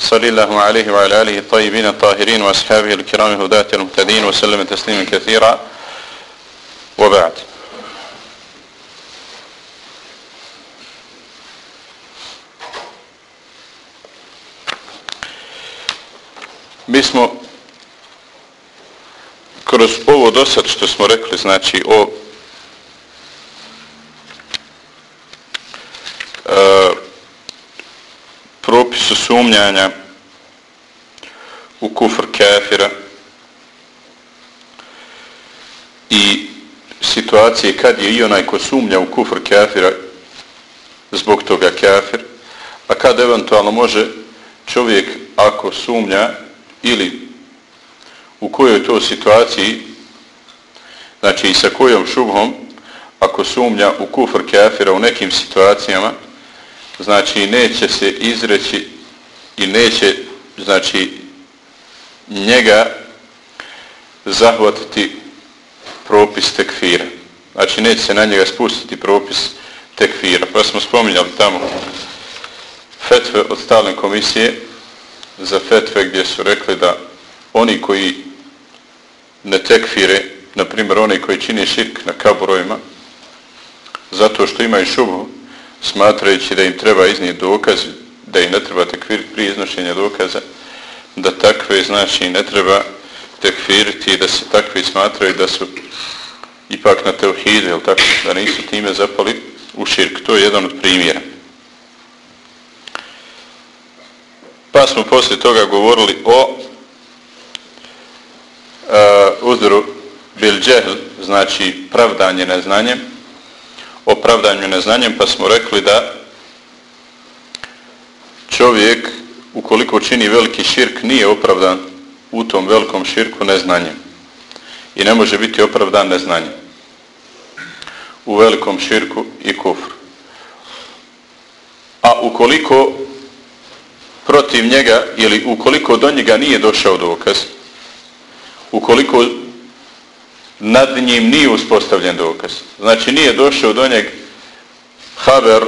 صلى الله عليه وعلى آله الطيبين الطاهرين وأصحابه الكرام هداة المهتدين وسلم تسليما كثيرا. وبعد. Mi smo kroz ovo dosad što smo rekli, znači o e, propisu sumnjanja u kufr kafira i situacije kad je i onaj ko sumnja u kufr kafira zbog toga kafir, a kad eventualno može čovjek ako sumnja ili u kojoj to situaciji znači i sa kojom šubhom ako sumnja u kufr kafira u nekim situacijama znači neće se izreći i neće znači njega zahvatiti propis tekfira. Znači neće se na njega spustiti propis tekfira. Pa smo spominjali tamo fetve od stalne komisije za fetve gdje su rekli da oni koji ne tekfire, na primjer oni koji čini širk na kaburojima, zato što imaju šubu, smatrajući da im treba iznijeti dokaz, da i ne treba tekfir prije iznošenja dokaza, da takve znači ne treba tekfiriti da se takvi smatraju da su ipak na teuhide, tako, da nisu time zapali u širk. To je jedan od primjera. Pa smo poslije toga govorili o uh, uzdoru bil džehl, znači pravdanje neznanjem, o pravdanju neznanjem, pa smo rekli da čovjek, ukoliko čini veliki širk, nije opravdan u tom velikom širku neznanjem. I ne može biti opravdan neznanjem u velikom širku i kufru. A ukoliko protiv njega ili ukoliko do njega nije došao dokaz, ukoliko nad njim nije uspostavljen dokaz, znači nije došao do njeg haber,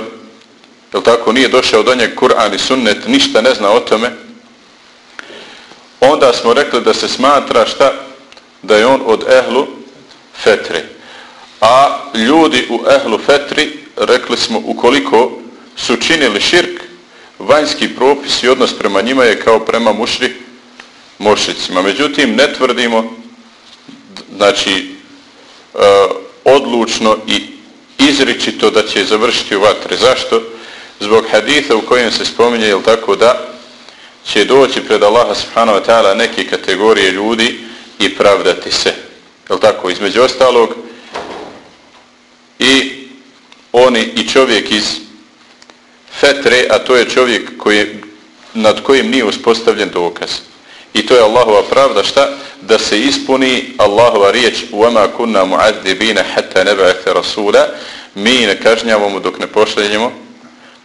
je tako, nije došao do njeg Kur'an i sunnet, ništa ne zna o tome, onda smo rekli da se smatra šta? Da je on od ehlu fetri. A ljudi u ehlu fetri, rekli smo, ukoliko su činili širk, vanjski propis i odnos prema njima je kao prema mušri mošicima. Međutim, ne tvrdimo znači e, odlučno i izričito da će završiti u vatre. Zašto? Zbog haditha u kojem se spominje, je tako da će doći pred Allaha subhanahu wa ta'ala neke kategorije ljudi i pravdati se. Je tako? Između ostalog i oni i čovjek iz fetre, a to je čovjek koji, nad kojim nije uspostavljen dokaz. I to je Allahova pravda šta? Da se ispuni Allahova riječ وَمَا كُنَّا مُعَذِّبِينَ حَتَّى نَبَعَثَ رَسُولَ Mi ne kažnjavamo dok ne pošlenjemo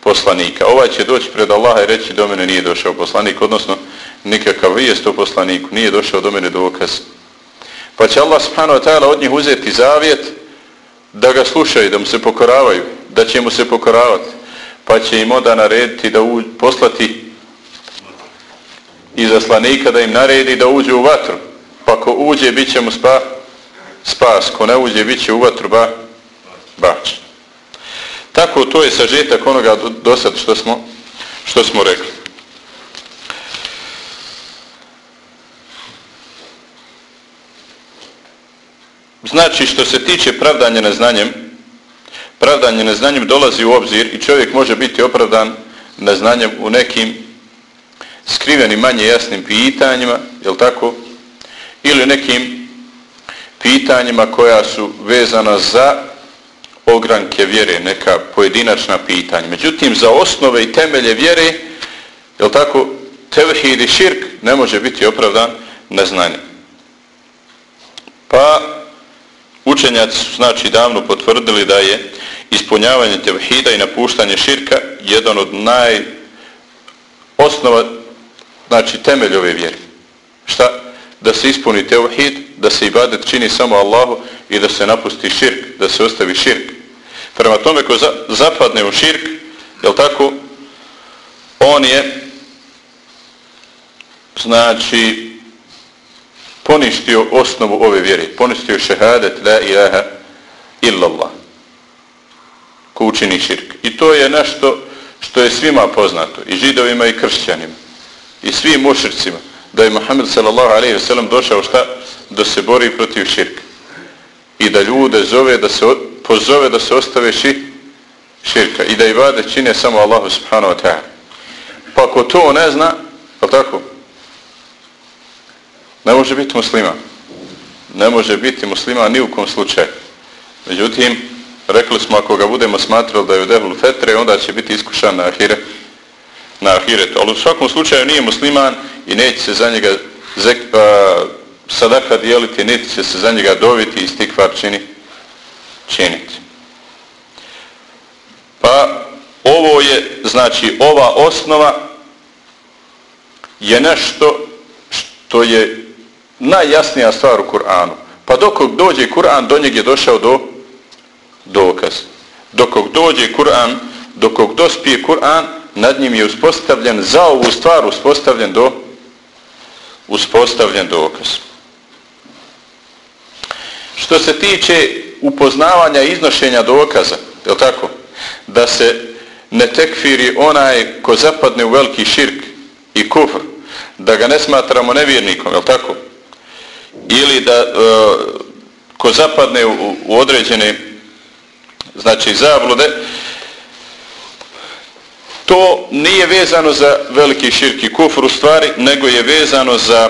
poslanika. Ovaj će doći pred Allaha i reći do mene nije došao poslanik, odnosno nikakav vijest o poslaniku, nije došao do mene dokaz. Pa će Allah subhanahu wa ta'ala od njih uzeti zavjet da ga slušaju, da mu se pokoravaju, da će mu se pokoravati pa će im onda narediti da u, poslati izaslanika da im naredi da uđe u vatru. Pa ko uđe, bit će mu spa, spas. Ko ne uđe, bit će u vatru ba, bač. Tako to je sažetak onoga do, do sad što smo, što smo rekli. Znači, što se tiče pravdanja neznanjem, pravdanje neznanjem dolazi u obzir i čovjek može biti opravdan neznanjem u nekim skrivenim manje jasnim pitanjima, je tako? Ili nekim pitanjima koja su vezana za ogranke vjere, neka pojedinačna pitanja. Međutim, za osnove i temelje vjere, je tako, tevhid i širk ne može biti opravdan neznanjem. Pa učenjaci su znači davno potvrdili da je ispunjavanje tevhida i napuštanje širka jedan od naj osnova, znači temelj ove vjere. Šta? Da se ispuni tevhid, da se ibadet čini samo Allahu i da se napusti širk, da se ostavi širk. Prema tome ko za, zapadne u širk, je tako, on je znači poništio osnovu ove vjere, poništio šehadet la ilaha illallah ko učini širk. I to je nešto što je svima poznato, i židovima i kršćanima, i svim mušricima, da je Muhammed sallallahu alaihi ve sellem došao šta? Da se bori protiv širka. I da ljude zove, da se od, pozove da se ostave ši, širka. I da ibade čine samo Allahu subhanahu wa ta'ala. Pa ako to ne zna, je tako? Ne može biti musliman. Ne može biti musliman ni u kom slučaju. Međutim, rekli smo ako ga budemo smatrali da je u devlu fetre, onda će biti iskušan na ahiret. Na ahiret. Ali u svakom slučaju nije musliman i neće se za njega zek, a, sadaka dijeliti, niti će se za njega doviti i stikvar činiti činiti. Pa ovo je, znači ova osnova je nešto što je najjasnija stvar u Kur'anu. Pa dok dođe Kur'an, do njeg je došao do dokaz. Dok dođe Kur'an, dok dospije Kur'an, nad njim je uspostavljen, za ovu stvar uspostavljen do uspostavljen dokaz. Što se tiče upoznavanja i iznošenja dokaza, je tako? Da se ne tekfiri onaj ko zapadne u veliki širk i kufr, da ga ne smatramo nevjernikom, je tako? Ili da e, ko zapadne u, u određene znači zablude, to nije vezano za veliki širki kufr u stvari, nego je vezano za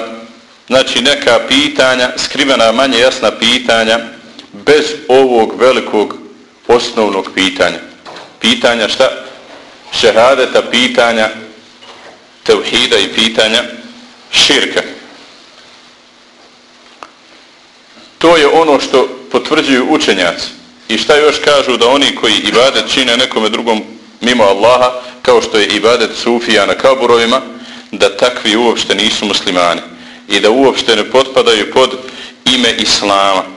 znači neka pitanja, skrivena manje jasna pitanja, bez ovog velikog osnovnog pitanja. Pitanja šta? Šehadeta pitanja, tevhida i pitanja širka. To je ono što potvrđuju učenjaci. I šta još kažu da oni koji ibadet čine nekome drugom mimo Allaha, kao što je ibadet Sufija na kaburovima, da takvi uopšte nisu muslimani i da uopšte ne potpadaju pod ime Islama.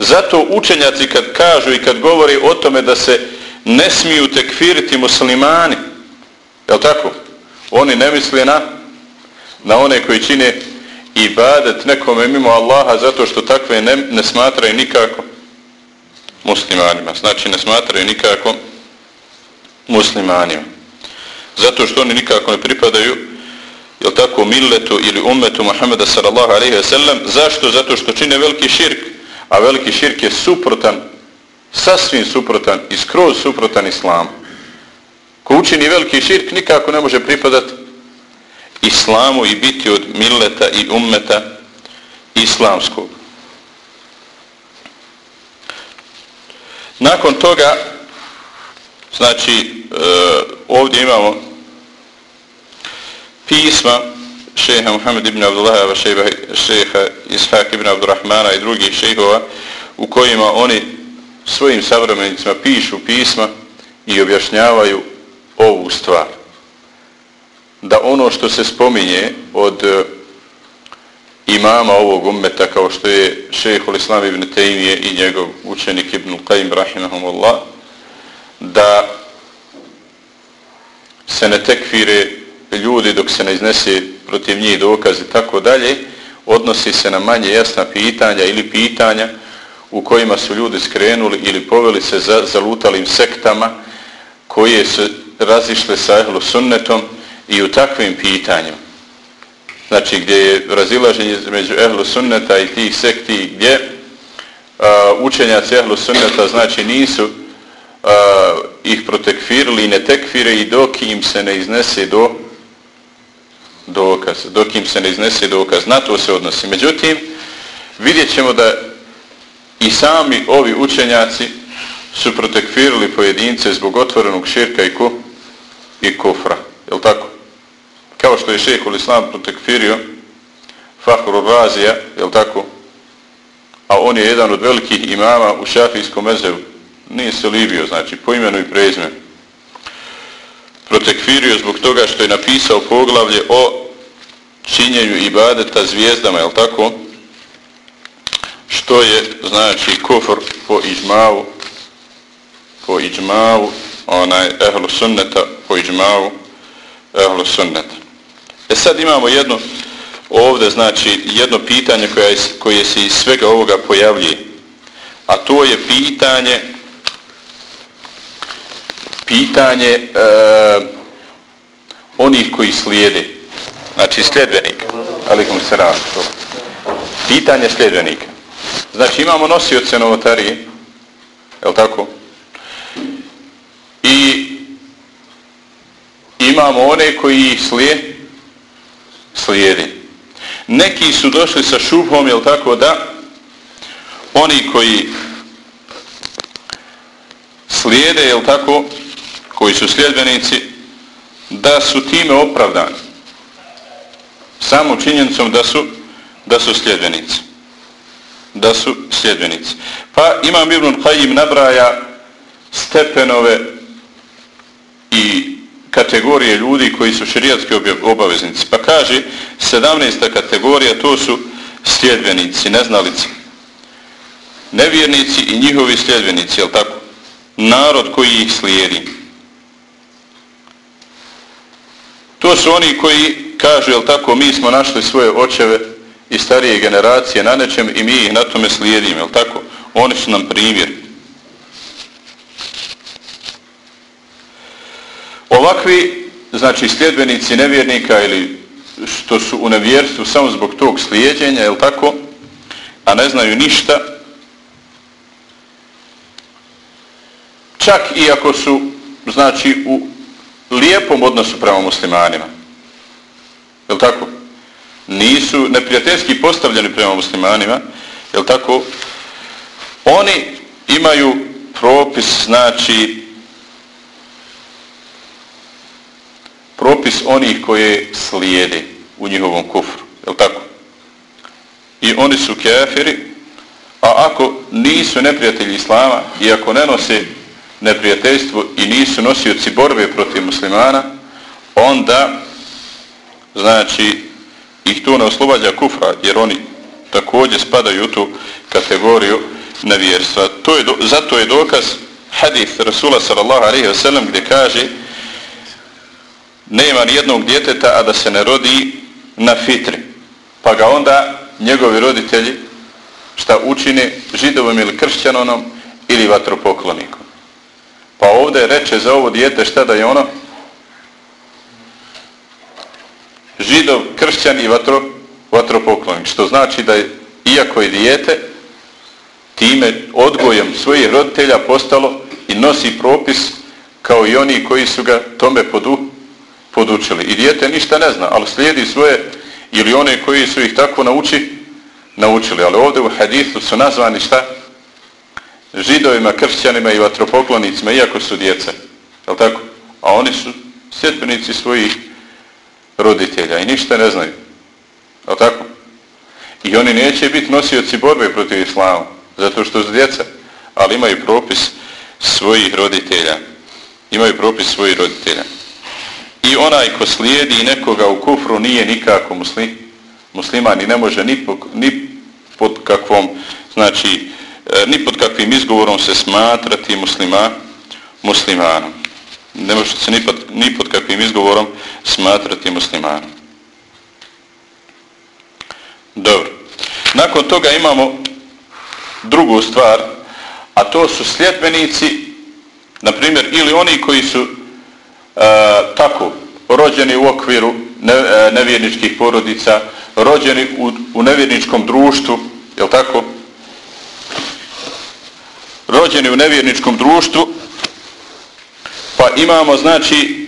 Zato učenjaci kad kažu i kad govori o tome da se ne smiju tekfiriti muslimani, je tako? Oni ne misle na, na one koji čine ibadet nekome mimo Allaha zato što takve ne, ne smatraju nikako muslimanima. Znači ne smatraju nikako muslimanima. Zato što oni nikako ne pripadaju jel tako, milletu ili ummetu Muhammeda sallallahu alaihi ve sellem. Zašto? Zato što čine veliki širk. A veliki širk je suprotan, sasvim suprotan i skroz suprotan islamu. Ko učini veliki širk nikako ne može pripadati islamu i biti od milleta i ummeta islamskog. Nakon toga, znači, e, ovdje imamo pisma šeha Muhammed ibn Abdullaha, šeha Ishaq ibn Abdurrahmana i drugih šehova, u kojima oni svojim savremenicima pišu pisma i objašnjavaju ovu stvar. Da ono što se spominje od e, imama ovog ummeta kao što je šehol Islam ibn Tejmije i njegov učenik ibn Qajim rahimahumullah da se ne tekfire ljudi dok se ne iznese protiv njih dokaz i tako dalje odnosi se na manje jasna pitanja ili pitanja u kojima su ljudi skrenuli ili poveli se za zalutalim sektama koje su razišle sa ehlu sunnetom i u takvim pitanjima. Znači gdje je razilaženje među ehlu sunneta i tih sekti gdje uh, učenjaci ehlu sunneta znači nisu uh, ih protekfirili i ne tekfire i dok im se ne iznese do dokaz, dok im se ne iznese dokaz, na to se odnosi. Međutim, vidjet ćemo da i sami ovi učenjaci su protekfirili pojedince zbog otvorenog širka i, ku, i kufra. Je tako? kao što je šehol islam protekfirio Fahru Razija, je tako? A on je jedan od velikih imama u šafijskom mezevu. Nije se libio, znači, po imenu i prezimenu. Protekfirio zbog toga što je napisao poglavlje o činjenju ibadeta zvijezdama, je tako? Što je, znači, kufr po iđmavu, po iđmavu, onaj, ehlu sunneta, po iđmavu, ehlu sunneta. E sad imamo jedno, ovdje znači jedno pitanje koje, koje se iz svega ovoga pojavljuje. A to je pitanje pitanje e, onih koji slijede. Znači sljedbenika. Alikum se to. Pitanje sljedbenika. Znači imamo nosioce novotarije. Je li tako? I imamo one koji ih slijede slijedi. Neki su došli sa šubhom, jel tako da, oni koji slijede, jel tako, koji su sljedbenici, da su time opravdani. Samo činjenicom da su, da su sljedbenici. Da su sljedbenici. Pa imam Ibn Qajim nabraja stepenove i kategorije ljudi koji su šerijatski obaveznici. Pa kaže, 17. kategorija, to su sljedbenici, neznalici. Nevjernici i njihovi sljedbenici, jel tako? Narod koji ih slijedi. To su oni koji kažu, jel tako, mi smo našli svoje očeve i starije generacije na nečem i mi ih na tome slijedimo, jel tako? Oni su nam primjer. Ovakvi, znači sljedbenici nevjernika ili što su u nevjerstvu samo zbog tog slijedjenja, jel tako, a ne znaju ništa, čak i ako su, znači, u lijepom odnosu prema muslimanima, je tako, nisu neprijateljski postavljeni prema muslimanima, je tako, oni imaju propis, znači, propis onih koje slijede u njihovom kufru. Je tako? I oni su kafiri, a ako nisu neprijatelji Islama i ako ne nose neprijateljstvu i nisu nosioci borbe protiv muslimana, onda znači ih to ne oslobađa kufra, jer oni također spadaju u tu kategoriju nevjerstva. To je do, zato je dokaz hadith Rasula sallallahu alaihi wa sallam gdje kaže nema ni jednog djeteta, a da se ne rodi na fitri. Pa ga onda njegovi roditelji šta učine židovom ili kršćanonom ili vatropoklonikom. Pa ovdje reče za ovo dijete šta da je ono? Židov, kršćan i vatro, vatropoklonik. Što znači da je, iako je dijete, time odgojem svojih roditelja postalo i nosi propis kao i oni koji su ga tome podu, podučili. I dijete ništa ne zna, ali slijedi svoje, ili one koji su ih tako nauči, naučili. Ali ovdje u hadithu su nazvani šta? Židovima, kršćanima i vatropoklonicima, iako su djeca. Je tako? A oni su sjetbenici svojih roditelja i ništa ne znaju. Je tako? I oni neće biti nosioci borbe protiv islama, zato što su djeca, ali imaju propis svojih roditelja. Imaju propis svojih roditelja i onaj ko slijedi nekoga u kufru nije nikako muslim, musliman i ne može ni, po, ni pod kakvom znači E, ni pod kakvim izgovorom se smatrati muslima, muslimanom. Ne može se ni pod, ni pod kakvim izgovorom smatrati muslimanom. Dobro. Nakon toga imamo drugu stvar a to su sljedbenici na primjer ili oni koji su e, tako, rođeni u okviru ne, e, nevjerničkih porodica, rođeni u, u nevjerničkom društvu, je tako? Rođeni u nevjerničkom društvu, pa imamo, znači,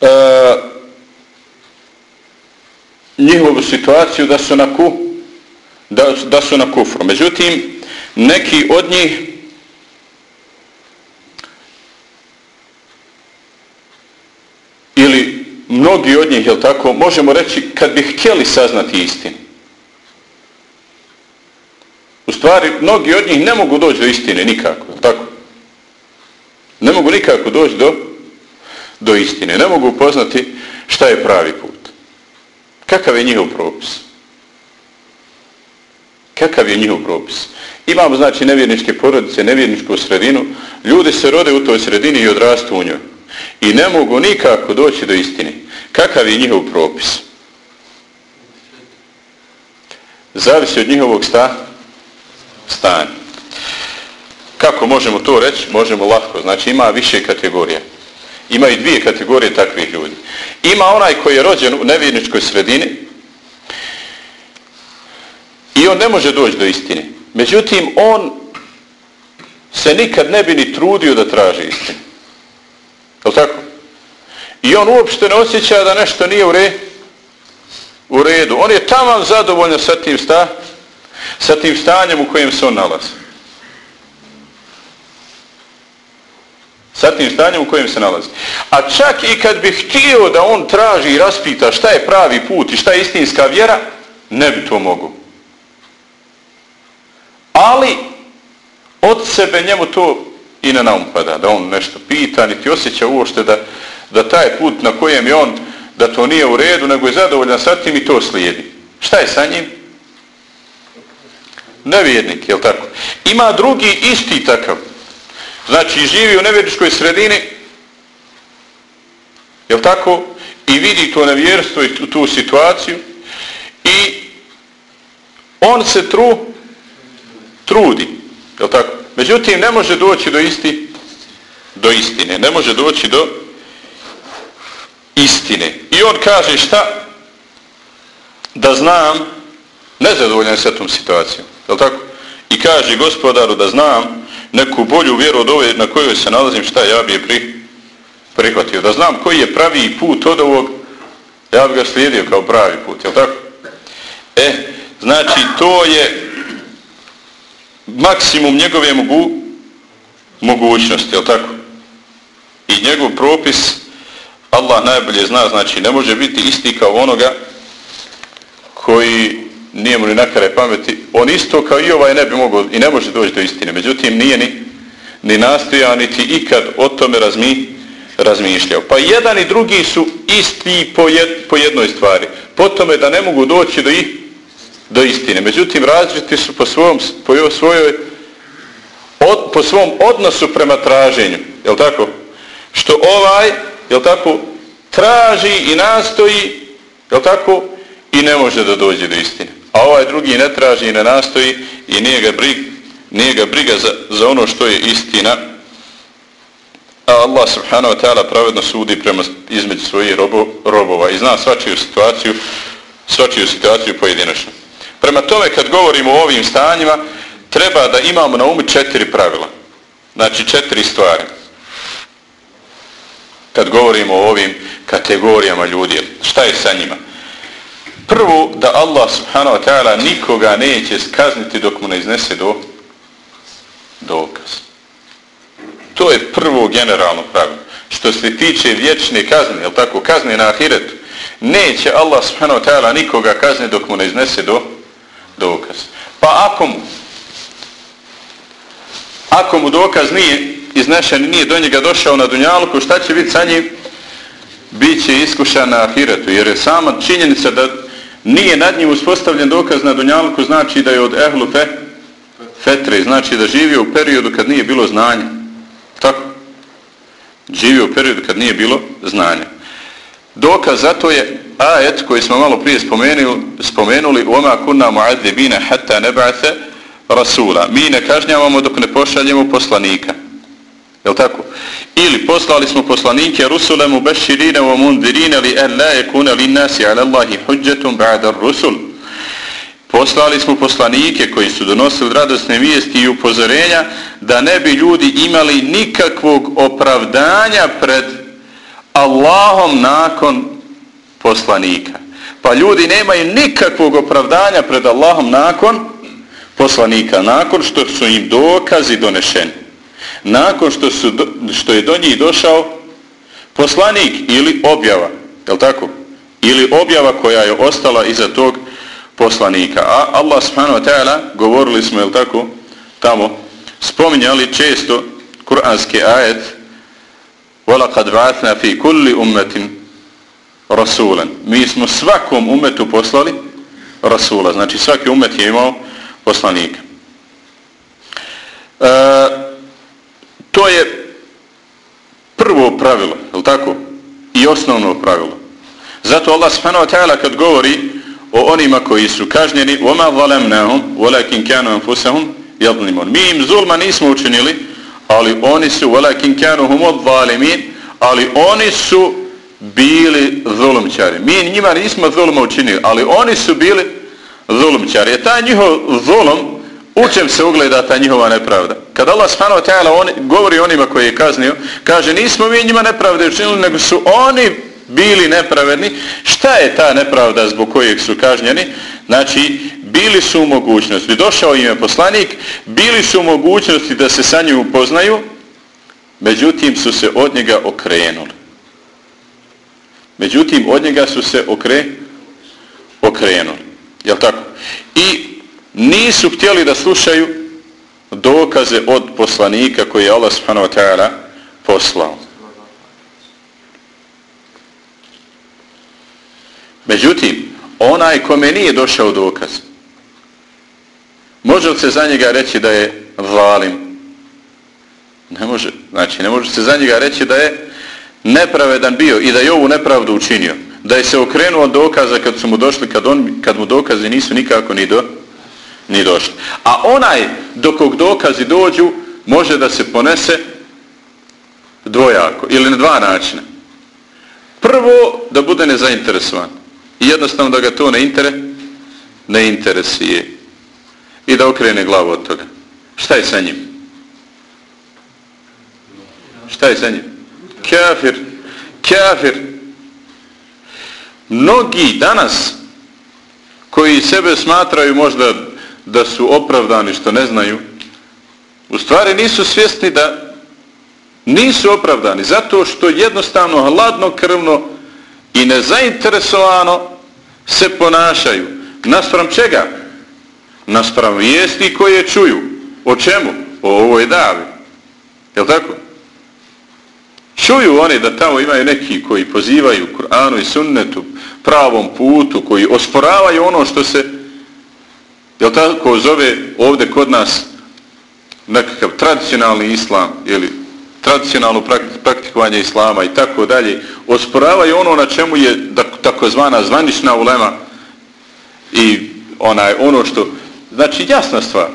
e, njihovu situaciju da su na ku, da, da su na kufru. Međutim, neki od njih ili mnogi od njih, jel tako, možemo reći, kad bi htjeli saznati istinu. Stvari, mnogi od njih ne mogu doći do istine nikako, tako? Ne mogu nikako doći do, do istine. Ne mogu upoznati šta je pravi put. Kakav je njihov propis? Kakav je njihov propis? Imamo, znači, nevjerničke porodice, nevjerničku sredinu. Ljudi se rode u toj sredini i odrastu u njoj. I ne mogu nikako doći do istine. Kakav je njihov propis? Zavisi od njihovog sta, stanja. Kako možemo to reći? Možemo lahko. Znači ima više kategorija. Ima i dvije kategorije takvih ljudi. Ima onaj koji je rođen u nevjerničkoj sredini i on ne može doći do istine. Međutim, on se nikad ne bi ni trudio da traži istinu. Je tako? I on uopšte ne osjeća da nešto nije u, re, u redu. On je tamo zadovoljan sa tim, sta, sa tim stanjem u kojem se on nalazi. Sa tim stanjem u kojem se nalazi. A čak i kad bi htio da on traži i raspita šta je pravi put i šta je istinska vjera, ne bi to mogu. Ali od sebe njemu to i ne naumpada, da on nešto pita, niti osjeća uošte da, da taj put na kojem je on, da to nije u redu, nego je zadovoljan sa tim i to slijedi. Šta je sa njim? Nevjernik, je tako? Ima drugi isti takav. Znači, živi u nevjerničkoj sredini, je tako? I vidi to nevjerstvo i tu, tu situaciju i on se tru, trudi, je tako? Međutim, ne može doći do isti, do istine. Ne može doći do istine. I on kaže šta? Da znam, nezadovoljan sa tom situacijom. Je tako? I kaže gospodaru da znam neku bolju vjeru od ove na kojoj se nalazim, šta ja bi je pri, prihvatio. Da znam koji je pravi put od ovog, ja bi ga slijedio kao pravi put. Je tako? E, znači to je maksimum njegove mogu, mogućnosti, je tako? I njegov propis, Allah najbolje zna, znači ne može biti isti kao onoga koji nije mu ni nakare pameti. On isto kao i ovaj ne bi mogao i ne može doći do istine. Međutim, nije ni, ni nastoja, niti ikad o tome razmi, razmišljao. Pa jedan i drugi su isti po, jed, po jednoj stvari. Po tome da ne mogu doći do i, do istine. Međutim, različiti su po, svom, po, svojoj, od, po svom odnosu prema traženju. Je tako? Što ovaj, je tako, traži i nastoji, je tako, i ne može da dođe do istine. A ovaj drugi ne traži i ne nastoji i nije ga, brig, nije ga briga za, za ono što je istina. A Allah subhanahu wa ta'ala pravedno sudi prema između svojih robo, robova i zna svačiju situaciju, svačiju situaciju pojedinačno. Prema tome, kad govorimo o ovim stanjima, treba da imamo na umu četiri pravila. Znači, četiri stvari. Kad govorimo o ovim kategorijama ljudi, šta je sa njima? Prvo, da Allah subhanahu wa ta'ala nikoga neće skazniti dok mu ne iznese do dokaz. To je prvo generalno pravilo. Što se tiče vječne kazne, je tako, kazne na ahiretu, neće Allah subhanahu wa ta'ala nikoga kazniti dok mu ne iznese do dokaz. Pa ako mu ako mu dokaz nije iznešen, nije do njega došao na dunjalku, šta će biti sa njim? Biće iskušan na ahiretu, jer je sama činjenica da nije nad njim uspostavljen dokaz na dunjalku, znači da je od ehlu fe, fetre, znači da živio u periodu kad nije bilo znanja. Tako? Živio u periodu kad nije bilo znanja. Dokaz zato je ajet koji smo malo prije spomenuli, spomenuli oma kunna muadzibina hatta neba'athe rasula. Mi ne kažnjavamo dok ne pošaljemo poslanika. Jel tako? Ili poslali smo poslanike rusulemu beširine u mundirine li en la ekune li nasi ala Allahi huđetum ba'da rusul. Poslali smo poslanike koji su donosili radosne vijesti i upozorenja da ne bi ljudi imali nikakvog opravdanja pred Allahom nakon poslanika. Pa ljudi nemaju nikakvog opravdanja pred Allahom nakon poslanika, nakon što su im dokazi donešeni Nakon što, su, što je do njih došao poslanik ili objava. je tako? Ili objava koja je ostala iza tog poslanika. A Allah subhanahu wa ta'ala, govorili smo, je tako, tamo, spominjali često kuranski ajet وَلَقَدْ بَعَثْنَا فِي كُلِّ أُمَّةٍ رَسُولًا Mi smo svakom umetu poslali rasula. Znači svaki umet je imao poslanika. E, to je prvo pravilo, je tako? I osnovno pravilo. Zato Allah subhanahu wa ta'ala kad govori o onima koji su kažnjeni وَمَا ظَلَمْنَهُمْ وَلَكِنْ كَانُوا أَنفُسَهُمْ يَظْلِمُونَ Mi im zulma nismo učinili, ali oni su وَلَكِنْ كَانُوا هُمُ الظَّالِمِينَ ali oni su bili zulumčari. Mi njima nismo zulma učinili, ali oni su bili zulumčari. Je taj njihov zulum u čem se ugleda ta njihova nepravda. Kad Allah subhanahu wa ta'ala on, govori onima koji je kaznio, kaže nismo mi njima nepravde učinili, nego su oni bili nepravedni. Šta je ta nepravda zbog kojeg su kažnjeni? Znači, bili su u mogućnosti, došao im je poslanik, bili su u mogućnosti da se sa njim upoznaju, međutim su se od njega okrenuli. Međutim, od njega su se okre, okrenuli. Jel tako? I nisu htjeli da slušaju dokaze od poslanika koji je Allah subhanahu wa ta'ala poslao. Međutim, onaj kome nije došao dokaz, može li se za njega reći da je valim? Ne može. Znači, ne može se za njega reći da je nepravedan bio i da je ovu nepravdu učinio. Da je se okrenuo od dokaza kad su mu došli, kad, on, kad mu dokazi nisu nikako ni, do, ni došli. A onaj do kog dokazi dođu, može da se ponese dvojako ili na dva načina. Prvo, da bude nezainteresovan. I jednostavno da ga to ne, intere, ne interesije. I da okrene glavu od toga. Šta je sa njim? Šta je sa njim? Kafir. Kafir. Mnogi danas koji sebe smatraju možda da su opravdani što ne znaju, u stvari nisu svjesni da nisu opravdani zato što jednostavno hladno krvno i nezainteresovano se ponašaju. Naspram čega? Naspram vijesti koje čuju. O čemu? O ovoj davi. Jel tako? Čuju oni da tamo imaju neki koji pozivaju Kur'anu i sunnetu pravom putu, koji osporavaju ono što se Jel tako zove ovdje kod nas nekakav tradicionalni islam ili tradicionalno praktikovanje islama i tako dalje, osporavaju ono na čemu je takozvana zvanična ulema i onaj ono što znači jasna stvar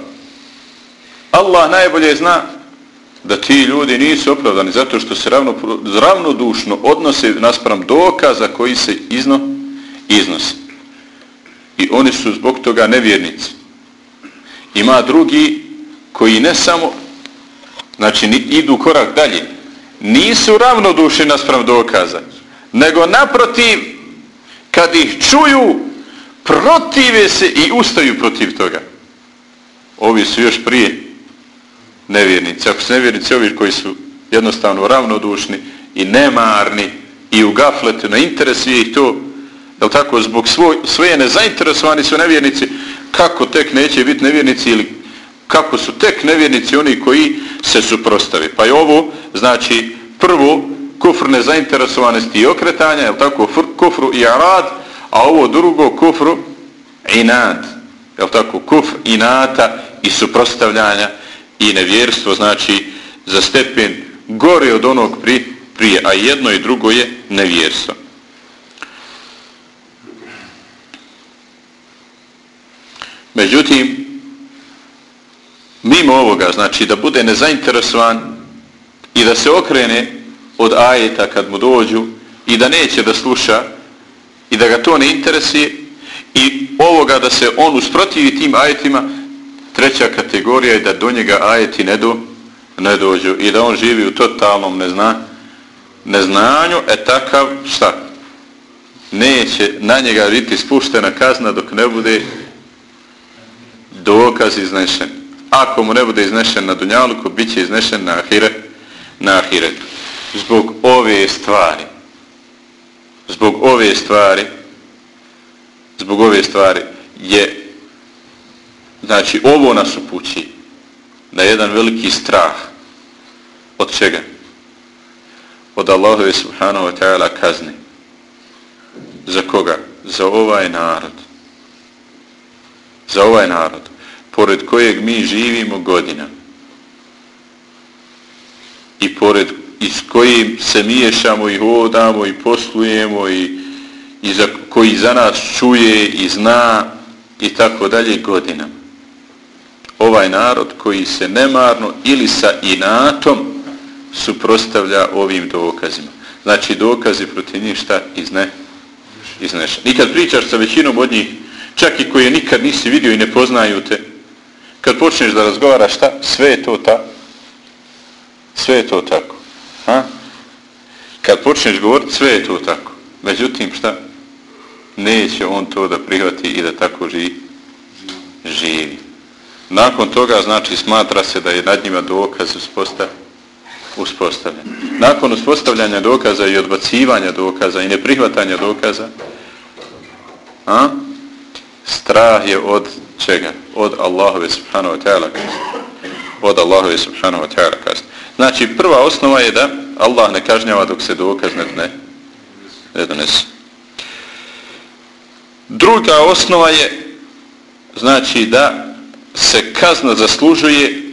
Allah najbolje zna da ti ljudi nisu opravdani zato što se ravno, ravnodušno odnose naspram dokaza koji se izno, iznosi i oni su zbog toga nevjernici ima drugi koji ne samo znači idu korak dalje, nisu ravnodušni naspram dokaza, nego naprotiv, kad ih čuju, protive se i ustaju protiv toga. Ovi su još prije nevjernici. Ako su nevjernici ovi koji su jednostavno ravnodušni i nemarni i u gafletu na interes je ih to, Jel tako, zbog svoj, svoje nezainteresovani su nevjernici, kako tek neće biti nevjernici ili kako su tek nevjernici oni koji se suprostave. Pa je ovo, znači, prvo kufr nezainteresovanosti i okretanja, je tako, kufru i arad, a ovo drugo kufru inat, je tako, kufr inata i suprostavljanja i nevjerstvo, znači, za stepen gore od onog pri, prije, a jedno i drugo je nevjerstvo. Međutim, mimo ovoga, znači da bude nezainteresovan i da se okrene od ajeta kad mu dođu i da neće da sluša i da ga to ne interesuje i ovoga da se on usprotivi tim ajetima, treća kategorija je da do njega ajeti ne, do, ne dođu i da on živi u totalnom nezna, neznanju, e takav šta? Neće na njega biti spuštena kazna dok ne bude dokaz iznešen ako mu ne bude iznešen na dunjaluku, bit će iznešen na ahire, na ahiretu. Zbog ove stvari, zbog ove stvari zbog ove stvari je znači ovo nas upući na jedan veliki strah od čega? od Allahove subhanahu wa ta'ala kazni za koga? za ovaj narod za ovaj narod pored kojeg mi živimo godina. I pored i s kojim se miješamo i hodamo i poslujemo i, i za, koji za nas čuje i zna i tako dalje godina. Ovaj narod koji se nemarno ili sa inatom suprostavlja ovim dokazima. Znači dokazi protiv njih šta? Izne izneša. Nikad pričaš sa većinom od njih čak i koje nikad nisi vidio i ne poznaju te kad počneš da razgovaraš šta? Sve je to ta sve je to tako ha? kad počneš govoriti sve je to tako. Međutim šta? Neće on to da prihvati i da tako živi živi. Nakon toga znači smatra se da je nad njima dokaz uspostavljen uspostavljen. Nakon uspostavljanja dokaza i odbacivanja dokaza i neprihvatanja dokaza, a, strah je od čega? Od Allahove subhanahu wa ta'ala Od Allahove subhanahu wa ta'ala Znači, prva osnova je da Allah ne kažnjava dok se dokaz ne, ne donese. Druga osnova je znači da se kazna zaslužuje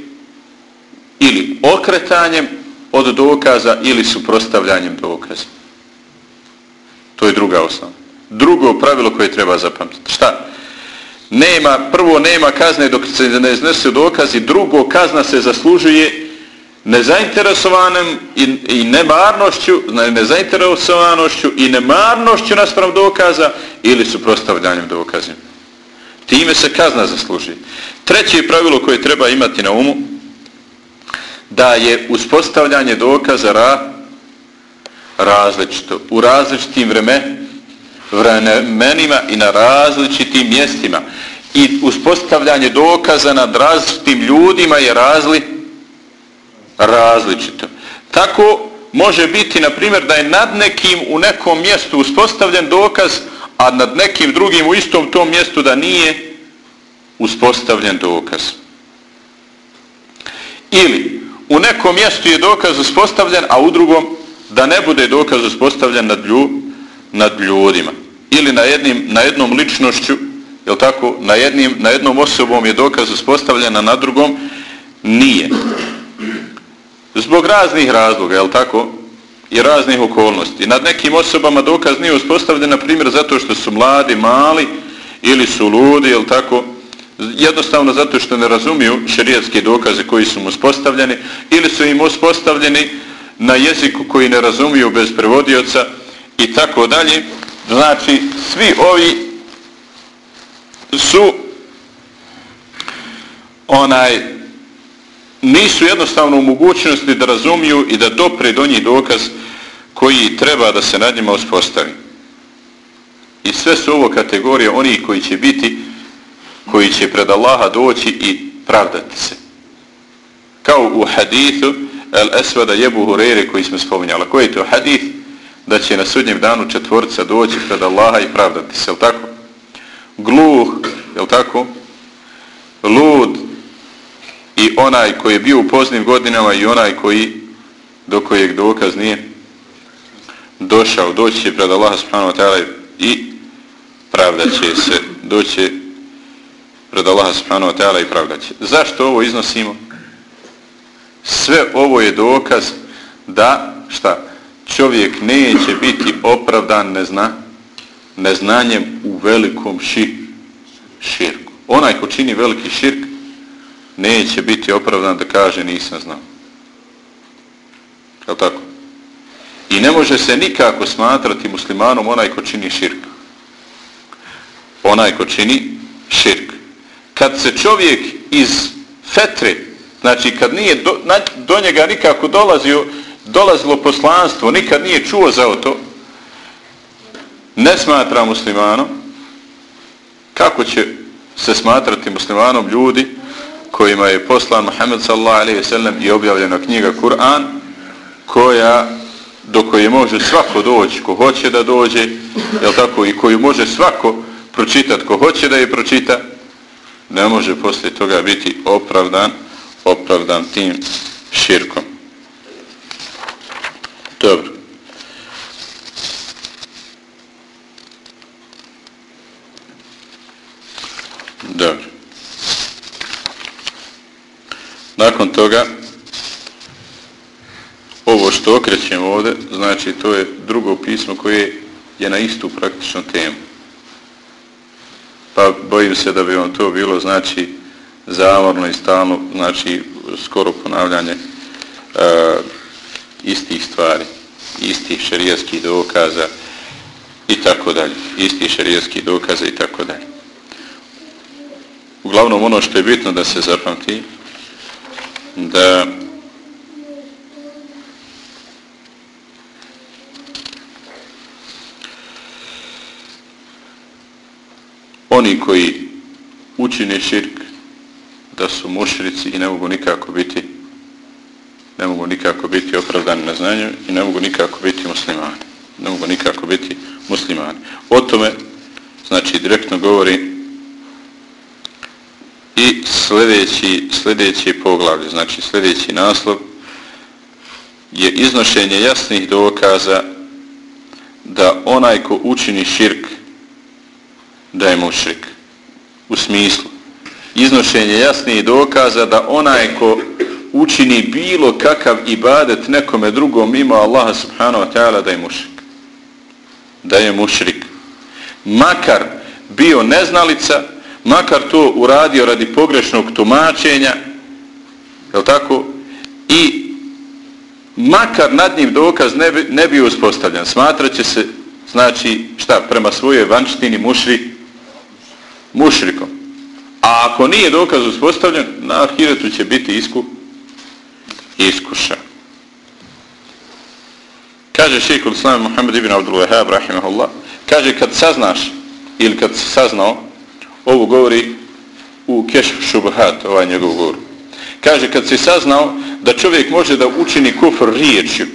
ili okretanjem od dokaza ili suprostavljanjem dokaza. To je druga osnova. Drugo pravilo koje treba zapamtiti. Šta? Nema, prvo nema kazne dok se ne iznese dokazi, drugo kazna se zaslužuje nezainteresovanim i, i nemarnošću, nezainteresovanošću i nemarnošću naspram dokaza ili suprostavljanjem dokazima. Time se kazna zaslužuje. Treće pravilo koje treba imati na umu, da je uspostavljanje dokaza ra, različito. U različitim vreme, vremenima i na različitim mjestima. I uspostavljanje dokaza nad različitim ljudima je razli, različito. Tako može biti, na primjer, da je nad nekim u nekom mjestu uspostavljen dokaz, a nad nekim drugim u istom tom mjestu da nije uspostavljen dokaz. Ili u nekom mjestu je dokaz uspostavljen, a u drugom da ne bude dokaz uspostavljen nad, lju, nad ljudima. Ili na, jednim, na jednom ličnošću, je tako, na, jednim, na jednom osobom je dokaz uspostavljen, a na drugom nije. Zbog raznih razloga, je tako, i raznih okolnosti. Nad nekim osobama dokaz nije uspostavljen, na primjer, zato što su mladi, mali, ili su ludi, je tako, jednostavno zato što ne razumiju šerijatske dokaze koji su mu uspostavljeni ili su im uspostavljeni na jeziku koji ne razumiju bez prevodioca i tako dalje. Znači, svi ovi su onaj nisu jednostavno u mogućnosti da razumiju i da dopre do njih dokaz koji treba da se nad njima uspostavi. I sve su ovo kategorije onih koji će biti koji će pred Allaha doći i pravdati se. Kao u hadithu El Esvada Jebu Hurere koji smo spominjali. Koji je to hadith? Da će na sudnjem danu četvorca doći pred Allaha i pravdati se. Je tako? Gluh, je tako? Lud i onaj koji je bio u poznim godinama i onaj koji do kojeg dokaz nije došao, doći će pred Allaha subhanahu wa ta'ala i pravdat će se, doće pred Allaha subhanahu wa ta'ala i pravdaće. Zašto ovo iznosimo? Sve ovo je dokaz da, šta, čovjek neće biti opravdan nezna, neznanjem u velikom ši, širku. Onaj ko čini veliki širk, neće biti opravdan da kaže nisam znao. Je tako? I ne može se nikako smatrati muslimanom onaj ko čini širk. Onaj ko čini širk kad se čovjek iz fetre, znači kad nije do, na, do njega nikako dolazio, dolazilo poslanstvo, nikad nije čuo za to, ne smatra muslimanom, kako će se smatrati muslimanom ljudi kojima je poslan Muhammed sallallahu alaihi ve sellem i objavljena knjiga Kur'an, koja do koje može svako doći ko hoće da dođe, jel tako, i koju može svako pročitati ko hoće da je pročita, ne može poslije toga biti opravdan, opravdan tim širkom. Dobro. Dobro. Nakon toga, ovo što okrećemo ovdje, znači to je drugo pismo koje je na istu praktičnu temu. Pa bojim se da bi vam to bilo, znači, zamorno i stalno, znači, skoro ponavljanje uh, istih stvari, istih šarijaskih dokaza i tako dalje. Istih šarijaskih dokaza i tako dalje. Uglavnom, ono što je bitno da se zapamti, da oni koji učine širk da su mušrici i ne mogu nikako biti ne mogu nikako biti opravdani na znanju i ne mogu nikako biti muslimani. Ne mogu nikako biti muslimani. O tome, znači, direktno govori i sljedeći, sljedeći poglavlje, znači sljedeći naslov je iznošenje jasnih dokaza da onaj ko učini širk da je mušrik. U smislu iznošenje jasnih dokaza da onaj ko učini bilo kakav ibadet nekome drugom mimo Allaha subhanahu wa ta'ala da je mušrik. Da je mušrik. Makar bio neznalica, makar to uradio radi pogrešnog tumačenja, je tako? I makar nad njim dokaz ne bi, ne bi uspostavljan. Smatraće se, znači, šta, prema svojoj vanštini mušri, mušrikom. A ako nije dokaz uspostavljen, na ahiretu će biti isku, iskuša. Kaže šeikul islam Muhammed ibn Abdul Wahab, rahimahullah, kaže kad saznaš, ili kad saznao, ovo govori u Kešf Šubahat, ovaj njegov govor. Kaže, kad si saznao da čovjek može da učini kufr riječju,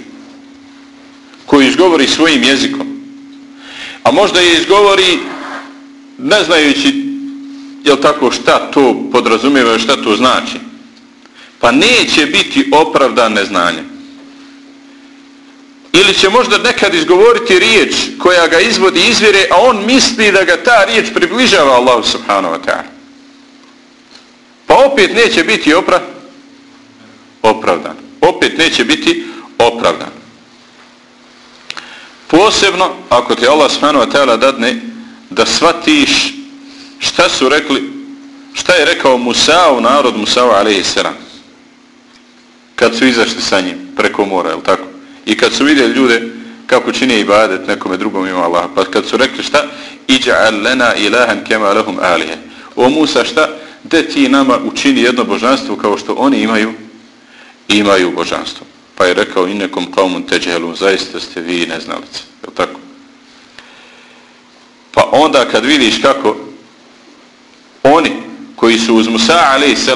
koji izgovori svojim jezikom, a možda je izgovori ne znajući jel tako šta to podrazumijeva, šta to znači, pa neće biti opravdan neznanje. Ili će možda nekad izgovoriti riječ koja ga izvodi izvire, a on misli da ga ta riječ približava Allahu subhanahu wa ta'ala. Pa opet neće biti opra opravdan. Opet neće biti opravdan. Posebno, ako ti Allah subhanahu wa ta'ala dadne da shvatiš šta su rekli, šta je rekao Musa u narod Musa alaihi sallam kad su izašli sa njim preko mora, je tako? I kad su vidjeli ljude kako čini ibadet nekome drugom ima Allah, pa kad su rekli šta? Iđa'al lena ilahan kema lahum alihe. O Musa šta? De ti nama učini jedno božanstvo kao što oni imaju, imaju božanstvo. Pa je rekao inekom kaumun teđelun, zaista ste vi neznalice. Je tako? Pa onda kad vidiš kako oni koji su uz Musa a.s.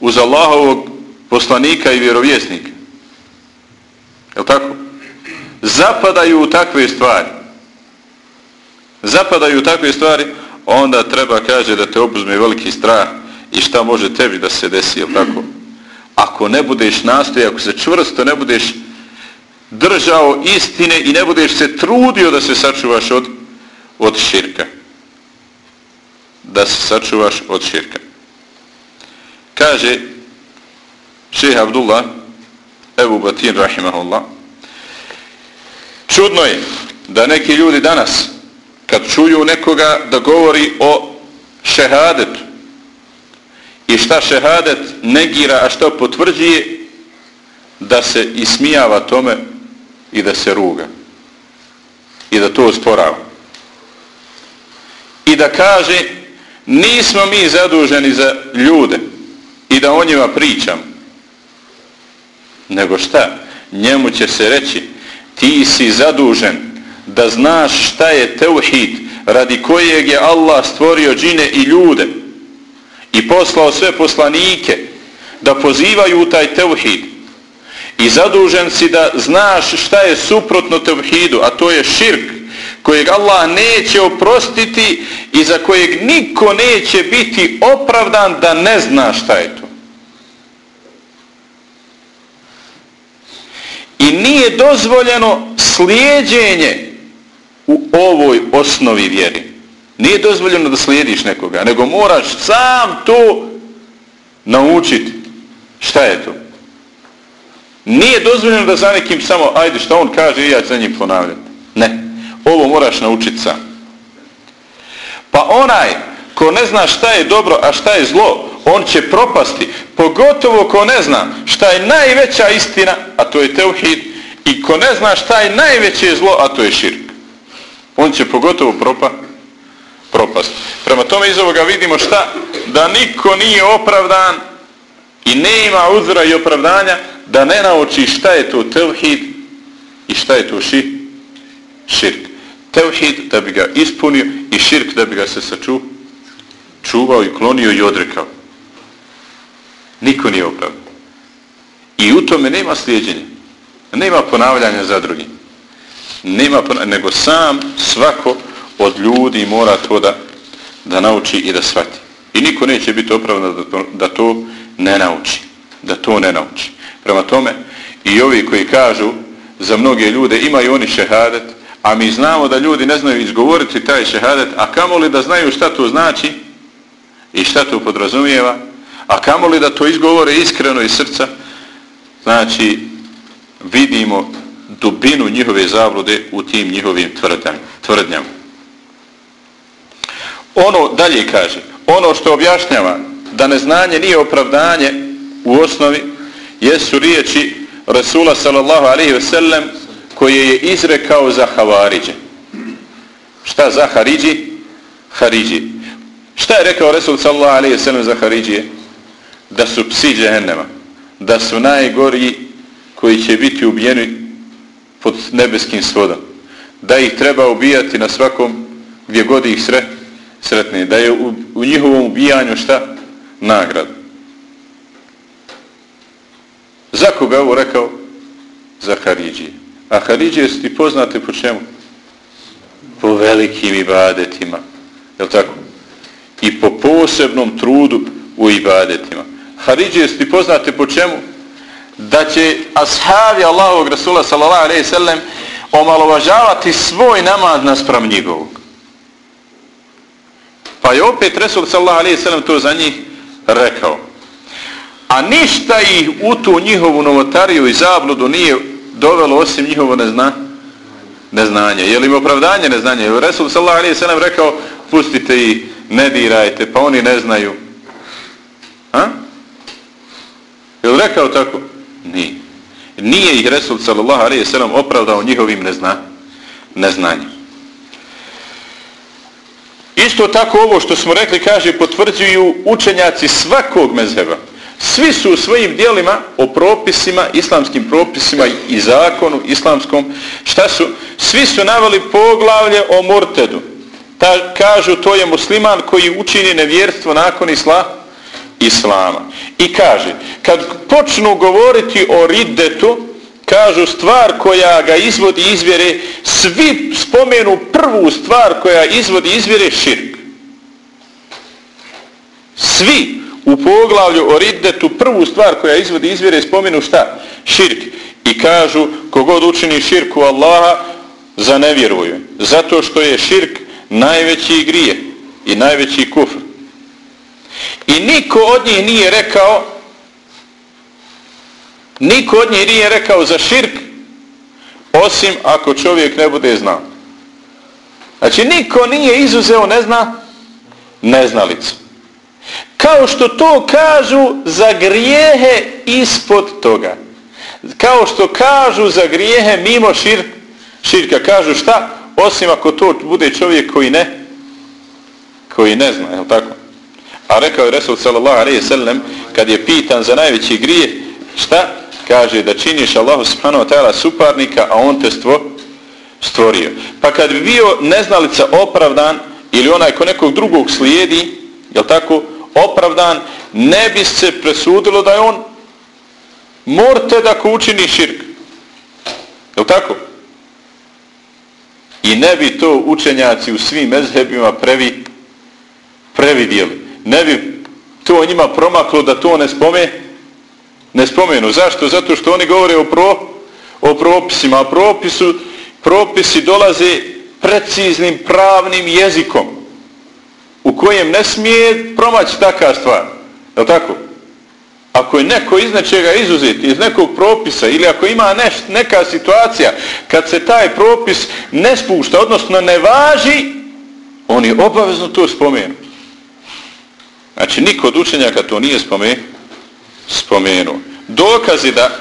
uz Allahovog poslanika i vjerovjesnika Je tako? Zapadaju u takve stvari. Zapadaju u takve stvari, onda treba kaže da te obuzme veliki strah i šta može tebi da se desi, je tako? Ako ne budeš nastoji, ako se čvrsto ne budeš držao istine i ne budeš se trudio da se sačuvaš od, od širka. Da se sačuvaš od širka. Kaže šeha Abdullah Ebu Batin rahimahullah. Čudno je da neki ljudi danas kad čuju nekoga da govori o šehadetu i šta šehadet negira a što potvrđuje da se ismijava tome i da se ruga i da to usporava i da kaže nismo mi zaduženi za ljude i da o njima pričamo nego šta? Njemu će se reći ti si zadužen da znaš šta je teuhid radi kojeg je Allah stvorio džine i ljude i poslao sve poslanike da pozivaju u taj teuhid i zadužen si da znaš šta je suprotno teuhidu a to je širk, kojeg Allah neće oprostiti i za kojeg niko neće biti opravdan da ne zna šta je to. I nije dozvoljeno slijedjenje u ovoj osnovi vjeri. Nije dozvoljeno da slijediš nekoga, nego moraš sam to naučiti. Šta je to? Nije dozvoljeno da za nekim samo, ajde šta on kaže i ja za njim ponavljam. Ne. Ovo moraš naučiti sam. Pa onaj ko ne zna šta je dobro, a šta je zlo, on će propasti. Pogotovo ko ne zna šta je najveća istina, a to je teuhid, i ko ne zna šta je najveće zlo, a to je širk. On će pogotovo propa, propast. Prema tome iz ovoga vidimo šta? Da niko nije opravdan i ne ima uzra i opravdanja da ne nauči šta je to teuhid i šta je to ši, širk. Teuhid da bi ga ispunio i širk da bi ga se saču, čuvao i klonio i odrekao. Niko nije opravdan. I u tome nema slijedjenja. Nema ponavljanja za drugim. Nema ponavljanja, nego sam svako od ljudi mora to da, da nauči i da shvati. I niko neće biti opravdan da to, da to ne nauči. Da to ne nauči. Prema tome, i ovi koji kažu za mnoge ljude imaju oni šehadet, a mi znamo da ljudi ne znaju izgovoriti taj šehadet, a kamoli da znaju šta to znači i šta to podrazumijeva, a kamo li da to izgovore iskreno iz srca, znači vidimo dubinu njihove zavlude u tim njihovim tvrdnjama. Ono dalje kaže, ono što objašnjava da neznanje nije opravdanje u osnovi, jesu riječi Rasula sallallahu alaihi ve sellem koje je izrekao za Havariđe. Šta za Haridži? Haridži. Šta je rekao Rasul sallallahu alaihi ve sellem za Haridži? Da su psi džehennema. Da su najgoriji koji će biti ubijeni pod nebeskim svodom. Da ih treba ubijati na svakom gdje god ih sre, sretne. Da je u, u njihovom ubijanju šta? Nagrad. Za koga ovo rekao? Za Haridžije. A Haridžije su ti poznate po čemu? Po velikim ibadetima. Je tako? I po posebnom trudu u ibadetima. Haridžije su poznate po čemu? Da će ashabi Allahovog Rasula sallallahu alaihi sallam omalovažavati svoj namaz naspram njegovog. Pa je opet Rasul sallallahu alaihi sallam to za njih rekao a ništa ih u tu njihovu novotariju i zabludu nije dovelo osim njihovo nezna, neznanje. Je li im opravdanje neznanje? Resul sallallahu alaihi sallam rekao, pustite ih, ne dirajte, pa oni ne znaju. Ha? Je li rekao tako? Nije. Nije ih Resul sallallahu alaihi sallam opravdao njihovim nezna, neznanjem. Isto tako ovo što smo rekli, kaže, potvrđuju učenjaci svakog mezheba. Svi su u svojim dijelima o propisima, islamskim propisima i zakonu islamskom, šta su? Svi su navali poglavlje o murtedu. Ta, kažu to je musliman koji učini nevjerstvo nakon isla, islama. I kaže, kad počnu govoriti o riddetu, kažu stvar koja ga izvodi izvjere, svi spomenu prvu stvar koja izvodi izvjere širk. Svi u poglavlju o riddetu prvu stvar koja izvodi izvjere spomenu šta? Širk. I kažu kogod učini širku Allaha zanevjeruju. Zato što je širk najveći grije i najveći kufr. I niko od njih nije rekao niko od njih nije rekao za širk osim ako čovjek ne bude znao. Znači niko nije izuzeo ne zna neznalicu kao što to kažu za grijehe ispod toga. Kao što kažu za grijehe mimo šir, širka. Kažu šta? Osim ako to bude čovjek koji ne koji ne zna, je tako? A rekao je Resul sallallahu alaihi sallam kad je pitan za najveći grijeh, šta? Kaže da činiš Allahu subhanahu wa ta'ala suparnika, a on te stvo, stvorio. Pa kad bi bio neznalica opravdan ili onaj ko nekog drugog slijedi, je tako? opravdan, ne bi se presudilo da je on morte da ko učini širk. Je tako? I ne bi to učenjaci u svim mezhebima previ, previdjeli. Ne bi to njima promaklo da to ne spome, ne spomenu. Zašto? Zato što oni govore o, pro, o propisima. A propisu, propisi dolaze preciznim pravnim jezikom u kojem ne smije promaći takva stvar. Je li tako? Ako je neko iz nečega izuzeti, iz nekog propisa, ili ako ima neš, neka situacija kad se taj propis ne spušta, odnosno ne važi, oni obavezno to spomenu. Znači, niko od učenjaka to nije spome, spomenuo. Dokazi da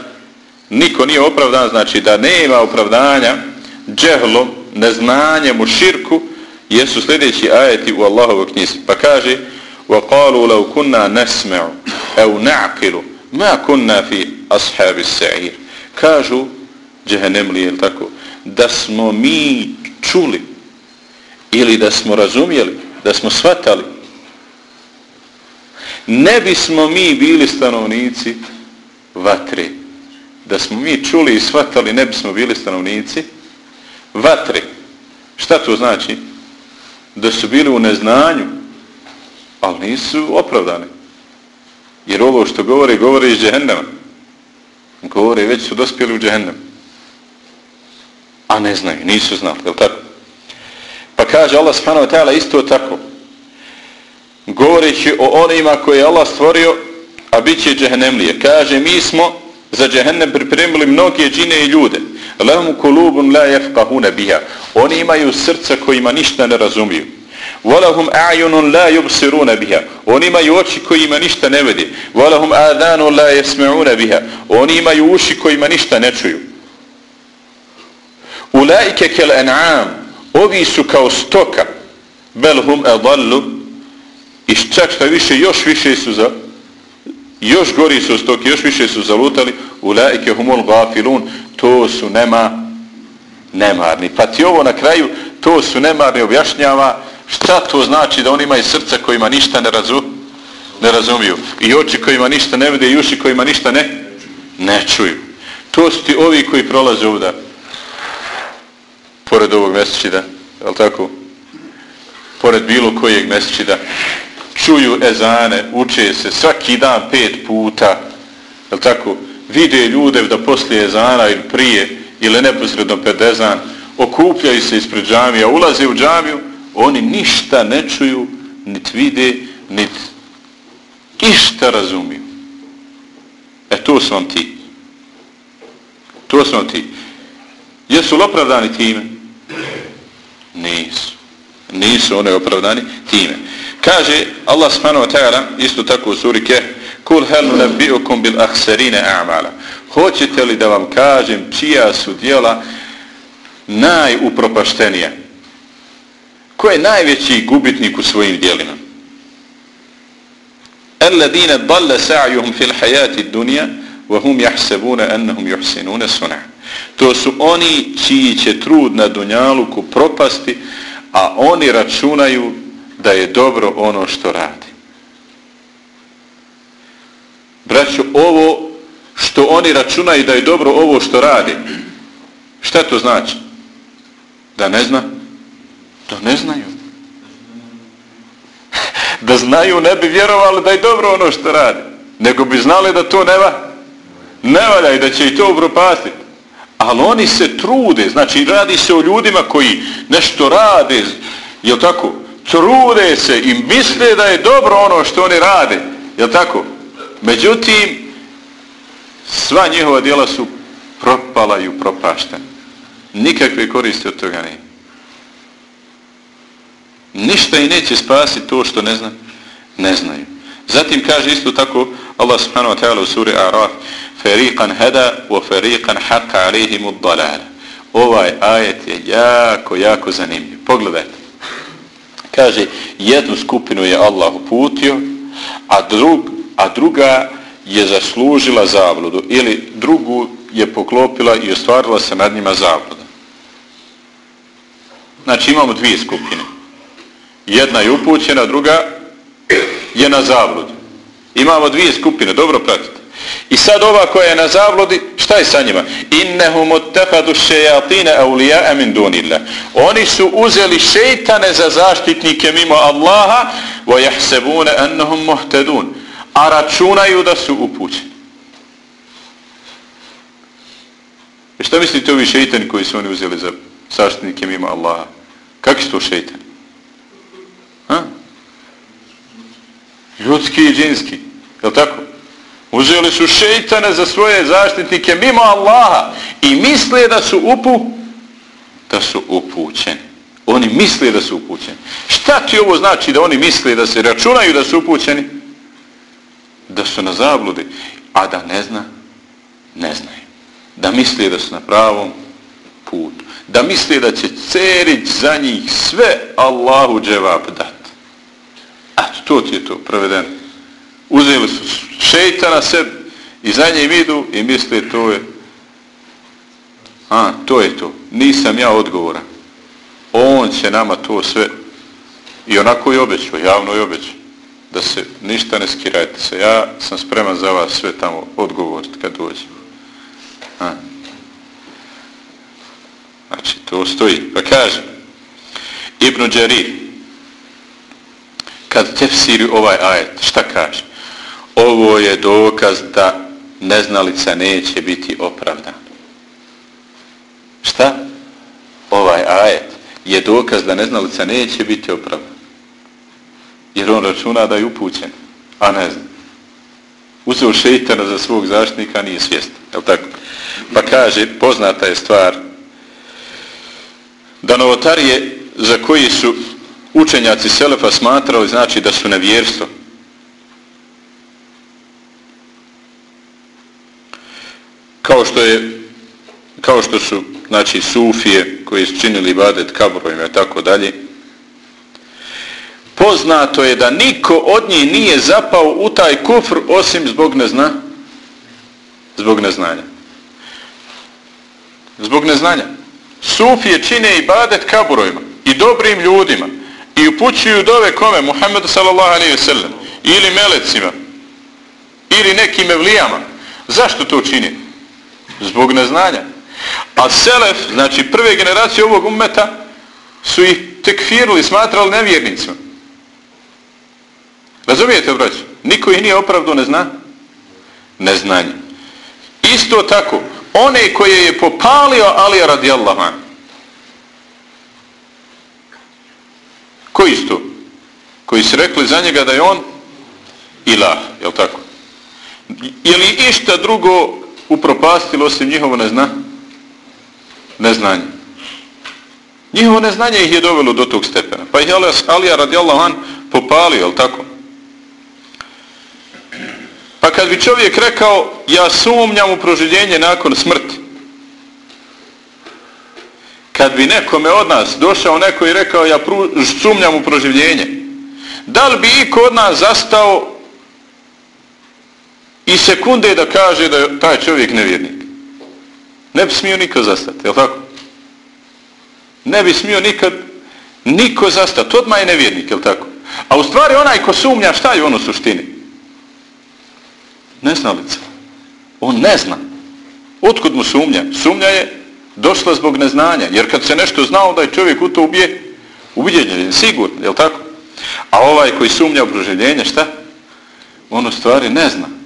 niko nije opravdan, znači da nema opravdanja džehlom, neznanjem u širku, jesu sljedeći ajeti u Allahovoj knjizi. Pa kaže, وَقَالُوا لَوْ كُنَّا نَسْمَعُ أَوْ نَعْقِلُ مَا كُنَّا فِي أَصْحَابِ السَّعِيرِ Kažu, džehennem li je tako, da smo mi čuli ili da smo razumjeli, da smo svatali, ne bismo mi bili stanovnici vatre. Da smo mi čuli i svatali, ne bismo bili stanovnici vatre. Šta to znači? Da su bili u neznanju, ali nisu opravdani. Jer ovo što govore, govore iz džehennema. Govore, već su dospjeli u džehennem. A ne znaju, nisu znali, je tako? Pa kaže Allah subhanahu wa ta'ala isto tako. Govoreći o onima koje je Allah stvorio, a bit će džehennemlije. Kaže, mi smo za džehennem pripremili mnoge džine i ljude. Lahum kulubun la jefqahune biha. Oni imaju srca kojima ništa ne razumiju. Walahum a'yunun la yubsiruna biha. Oni imaju oči kojima ništa ne vidi. Walahum adhanun la yasma'una biha. Oni imaju uši kojima ništa ne čuju. Ulaike kel an'am. Ovi su kao stoka. Bel hum adallu. I čak šta više, još više su za još gori su stoki, još više su zalutali. Ulaike humul gafilun. To su nema nemarni. Pa ti ovo na kraju, to su nemarni objašnjava Šta to znači da oni imaju srca kojima ništa ne, razu, ne razumiju? I oči kojima ništa ne vide i uši kojima ništa ne, ne čuju. To su ti ovi koji prolaze ovdje pored ovog mjesečida, je li tako? Pored bilo kojeg mjesečida. Čuju ezane, uče se svaki dan pet puta, je tako? Vide ljude da poslije ezana ili prije ili neposredno pred ezan, okupljaju se ispred džamija, ulaze u džamiju, oni ništa ne čuju, nit vide, nit išta razumiju. E to su on ti. To su on ti. Jesu li opravdani time? Nisu. Nisu one opravdani time. Kaže Allah subhanahu wa ta'ala, isto tako u suri Keh, Kul hel nebi'ukum bil ahsarine a'mala. Hoćete li da vam kažem čija su dijela najupropaštenija? Ko je najveći gubitnik u svojim dijelima? Alladine dalle sa'juhum fil hayati dunja wa hum jahsebune ennehum juhsinune suna. To su oni čiji će trud na dunjaluku propasti, a oni računaju da je dobro ono što radi. Braćo, ovo što oni računaju da je dobro ovo što radi, šta to znači? Da ne zna? Da ne znaju. Da znaju ne bi vjerovali da je dobro ono što radi. Nego bi znali da to neva, ne valja i da će i to upropastiti. Ali oni se trude, znači radi se o ljudima koji nešto rade, jel tako? Trude se i misle da je dobro ono što oni rade, jel tako? Međutim, sva njihova djela su propala i upropaštena. Nikakve koriste od toga nema ništa i neće spasiti to što ne zna, ne znaju. Zatim kaže isto tako Allah subhanahu wa ta'ala u suri Araf fariqan hada wa fariqan haqqa alayhim ad-dalal. Ovaj ajet je jako jako zanimljiv. Pogledajte. Kaže jednu skupinu je Allah uputio, a drug a druga je zaslužila zavludu ili drugu je poklopila i ostvarila se nad njima zavluda. Znači imamo dvije skupine. Jedna je upućena, druga je na zavludu. Imamo dvije skupine, dobro pratite. I sad ova koja je na zavlodi, šta je sa njima? Innehum ottefadu šejatine aulija'a min dunillah. Oni su uzeli šeitane za zaštitnike mimo Allaha wa jahsebune ennehum muhtedun. A računaju da su upućeni. I šta mislite ovi šeitani koji su oni uzeli za zaštitnike mimo Allaha? Kakvi su to šeitani? Ha? Ljudski i džinski. Je tako? Uzeli su šeitane za svoje zaštitnike mimo Allaha i misle da su upu da su upućeni. Oni misle da su upućeni. Šta ti ovo znači da oni misle da se računaju da su upućeni? Da su na zabludi, a da ne zna, ne znaju. Da misle da su na pravom putu. Da misle da će cerić za njih sve Allahu dževab dati. A to ti je to prevedeno uzeli su šeitana sebi i za njim idu i misle to je a, to je to. Nisam ja odgovoran. On će nama to sve i onako je obećao, javno je obećao da se ništa ne skirajte se. Ja sam spreman za vas sve tamo odgovoriti kad dođe a. znači to stoji. Pa kaže Ibn Đarir kad tefsiri ovaj ajet šta kaže? Ovo je dokaz da neznalica neće biti opravdan. Šta? Ovaj ajet je dokaz da neznalica neće biti opravdan. Jer on računa da je upućen, a ne zna. Uzeo šeitana za svog zaštnika, nije svjestan. Je tako? Pa kaže, poznata je stvar da novotarije za koji su učenjaci Selefa smatrali, znači da su nevjerstvo, kao što je kao što su znači sufije koji su činili ibadet kabrovima i tako dalje poznato je da niko od njih nije zapao u taj kufr osim zbog nezna zbog neznanja. Zbog neznanja. Sufije čine ibadet kabrovima i dobrim ljudima i upućuju dove kome? Muhammedu sallallahu alaihi ve sellem ili melecima ili nekim evlijama. Zašto to čini zbog neznanja. A Selef, znači prve generacije ovog ummeta, su ih tekfirili, smatrali nevjernicima. Razumijete, braći? Niko ih nije opravdu ne zna? Neznanje. Isto tako, one koje je popalio Ali radijallahu an. Koji su to? Koji su rekli za njega da je on ilah, je li tako? Je li išta drugo upropastilo osim njihovo nezna, neznanje. Njihovo neznanje ih je dovelo do tog stepena. Pa ih je Alija radijallahu an popalio, jel tako? Pa kad bi čovjek rekao, ja sumnjam u proživljenje nakon smrti, kad bi nekome od nas došao neko i rekao, ja sumnjam u proživljenje, da li bi iko od nas zastao i sekunde da kaže da je taj čovjek nevjernik. Ne bi smio niko zastati, je li tako? Ne bi smio nikad niko zastati. Odmah je nevjernik, je li tako? A u stvari onaj ko sumnja, šta je on u suštini? Neznalica. On ne zna. Otkud mu sumnja? Sumnja je došla zbog neznanja. Jer kad se nešto znao da je čovjek u to ubije, ubiđenje je sigurno, je li tako? A ovaj koji sumnja u proživljenje, šta? On u stvari ne zna.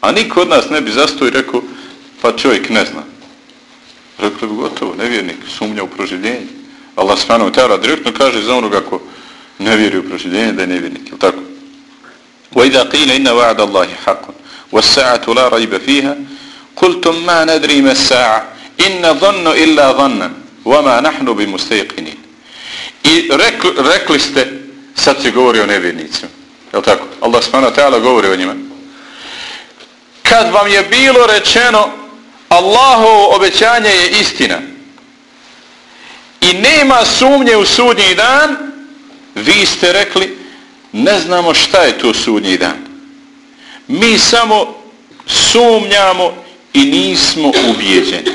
A niko od nas ne bi zastao i rekao, pa čovjek ne zna. Rekli bi gotovo, nevjernik, sumnja u proživljenje. Allah s.w.t. direktno kaže za onoga ko ne vjeri u proživljenje da je nevjernik, je tako? وَإِذَا قِيلَ إِنَّ وَعَدَ اللَّهِ حَقٌ وَالسَّاعَةُ لَا رَيْبَ فِيهَا قُلْتُمْ مَا نَدْرِي مَا السَّاعَ إِنَّ ظَنُّ إِلَّا ظَنًّا وَمَا نَحْنُ بِمُسْتَيْقِنِينَ I rekli, rekli ste, sad se govori o nevjernicima, je tako? Allah s.w.t. govori o njima, kad vam je bilo rečeno Allahovo obećanje je istina. I nema sumnje u sudnji dan vi ste rekli ne znamo šta je to sudnji dan. Mi samo sumnjamo i nismo ubijeđeni.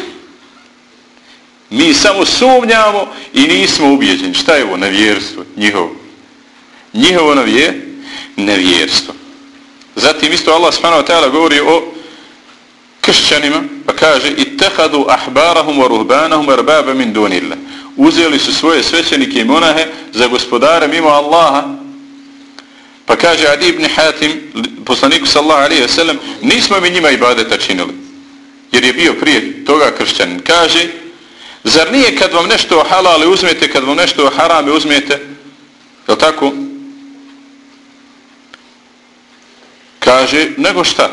Mi samo sumnjamo i nismo ubijeđeni. Šta je ovo nevjerstvo? Njihovo. Njihovo nevjerstvo. Zatim isto Allah subhanahu wa ta'ala govori o kršćanima, pa kaže ittehadu ahbarahum wa ruhbanahum arbaba min dunillah. Uzeli su svoje svećenike i monahe za gospodare mimo Allaha. Pa kaže Adi ibn Hatim, poslaniku sallahu alaihi wa sallam, nismo mi njima ibadeta činili. Jer je bio prije toga kršćanin. Kaže, zar nije kad vam nešto halali uzmete, kad vam nešto harame uzmete, je tako? Kaže, nego šta?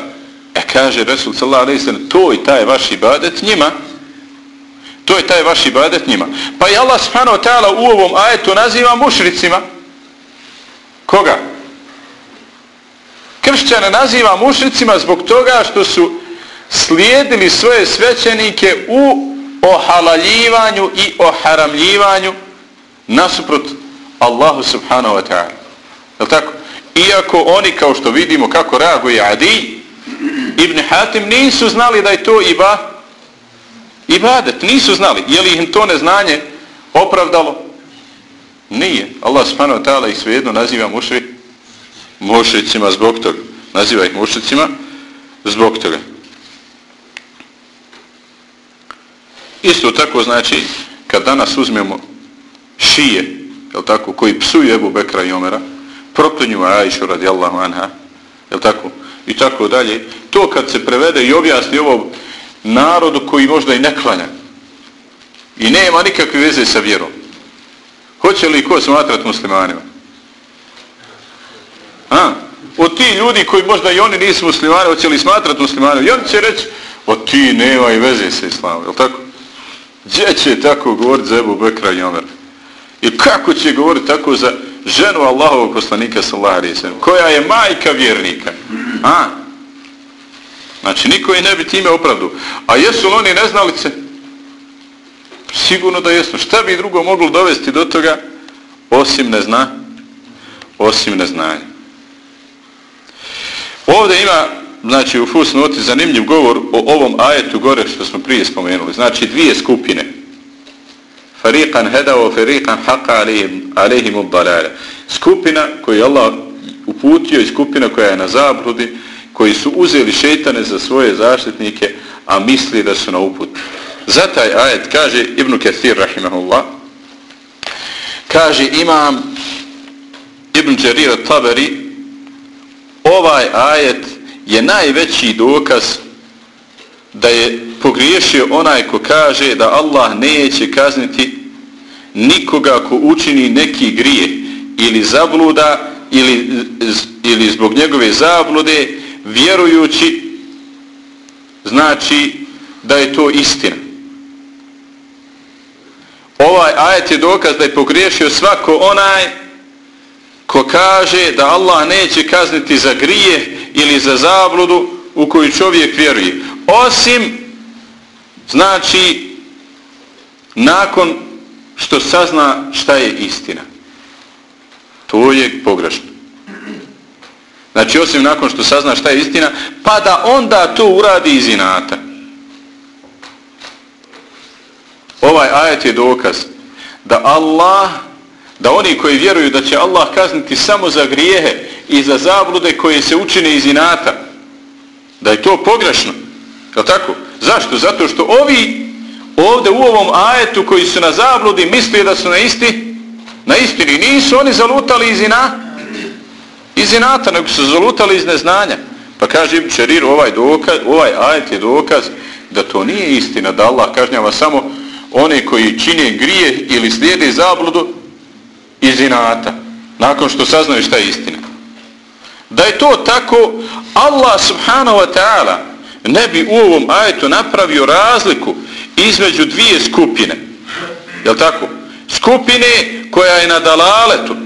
E kaže Resul sallallahu alaihi sallam, to i taj vaš ibadet njima. To je taj vaš ibadet njima. Pa i Allah subhanahu wa ta'ala u ovom ajetu naziva mušricima. Koga? Kršćane naziva mušricima zbog toga što su slijedili svoje svećenike u ohalaljivanju i oharamljivanju nasuprot Allahu subhanahu wa ta'ala. Je tako? Iako oni, kao što vidimo kako reaguje Adi, Ibn Hatim nisu znali da je to iba ibadet, nisu znali. Je li im to neznanje opravdalo? Nije. Allah subhanahu wa ta'ala ih svejedno naziva mušri, mušricima zbog toga. Naziva ih mušricima zbog toga. Isto tako znači, kad danas uzmemo šije, je tako, koji psuju Ebu Bekra i Omera, proklinju Aishu radijallahu anha, je tako, i tako dalje, to kad se prevede i objasni ovo narodu koji možda i ne klanja i nema nikakve veze sa vjerom, hoće li ko smatrat muslimanima? A? Od ti ljudi koji možda i oni nisu muslimani, hoće li smatrat muslimanima? I oni će reći, od ti nema i veze sa islamom, je tako? Gdje će tako govoriti za Ebu Bekra i Omer? I kako će govoriti tako za ženu Allahovog poslanika sallallahu alaihi sallam, koja je majka vjernika? A? Znači, niko i ne bi time opravdu. A jesu li oni neznalice? Sigurno da jesu. Šta bi drugo moglo dovesti do toga? Osim ne zna? Osim neznanja. Ovdje ima, znači, u fusnoti zanimljiv govor o ovom ajetu gore što smo prije spomenuli. Znači, dvije skupine. Fariqan hedao, fariqan haqa alihim, alihim udalale. Skupina koju Allah uputio i skupina koja je na zabrudi, koji su uzeli šeitane za svoje zaštitnike, a misli da su na uput. Za taj ajet kaže Ibn Kathir, rahimahullah, kaže imam Ibn Jarir Tabari, ovaj ajet je najveći dokaz da je pogriješio onaj ko kaže da Allah neće kazniti nikoga ko učini neki grije ili zabluda ili, ili zbog njegove zablude vjerujući znači da je to istina. Ovaj ajet je dokaz da je pogriješio svako onaj ko kaže da Allah neće kazniti za grije ili za zabludu u koju čovjek vjeruje. Osim znači nakon što sazna šta je istina. To je pogrešno. Znači, osim nakon što sazna šta je istina, pa da onda to uradi iz inata. Ovaj ajet je dokaz da Allah, da oni koji vjeruju da će Allah kazniti samo za grijehe i za zablude koje se učine iz inata, da je to pogrešno. Je tako? Zašto? Zato što ovi ovdje u ovom ajetu koji su na zabludi misli da su na isti, na istini. Nisu oni zalutali iz ina, iz inata, nego su zalutali iz neznanja. Pa kaže Ibn Čerir, ovaj, dokaz, ovaj ajet je dokaz da to nije istina, da Allah kažnjava samo one koji čine grije ili slijede zabludu iz inata, nakon što saznaju šta je istina. Da je to tako, Allah subhanahu wa ta'ala ne bi u ovom ajetu napravio razliku između dvije skupine. Jel tako? Skupine koja je na dalaletu,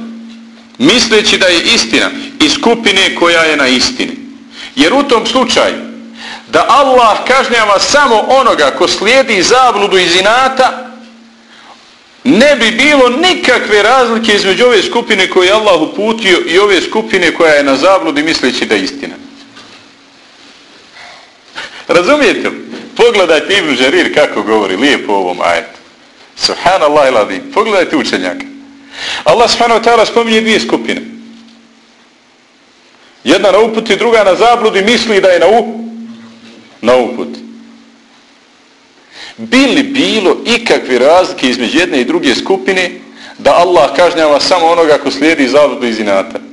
misleći da je istina i skupine koja je na istini. Jer u tom slučaju da Allah kažnjava samo onoga ko slijedi zabludu iz inata, ne bi bilo nikakve razlike između ove skupine koje je Allah uputio i ove skupine koja je na zabludi misleći da je istina. Razumijete li? Pogledajte Ibn Žarir kako govori lijepo o ovom ajetu. Subhanallah iladi. Pogledajte učenjaka. Allah subhanahu wa ta'ala spominje dvije skupine. Jedna na uputi, druga na zabludi, misli da je na u, na uput. Bili bilo ikakve razlike između jedne i druge skupine da Allah kažnjava samo onoga ko slijedi zabludu iz inata?